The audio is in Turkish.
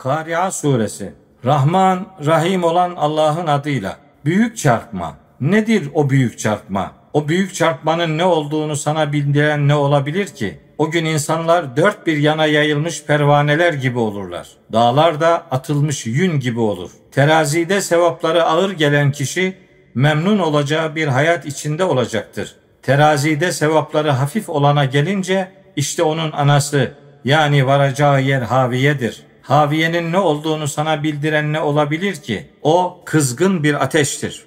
Kari'a suresi Rahman, Rahim olan Allah'ın adıyla. Büyük çarpma. Nedir o büyük çarpma? O büyük çarpmanın ne olduğunu sana bildiren ne olabilir ki? O gün insanlar dört bir yana yayılmış pervaneler gibi olurlar. Dağlar da atılmış yün gibi olur. Terazide sevapları ağır gelen kişi memnun olacağı bir hayat içinde olacaktır. Terazide sevapları hafif olana gelince işte onun anası yani varacağı yer haviyedir. Haviyenin ne olduğunu sana bildiren ne olabilir ki? O kızgın bir ateştir.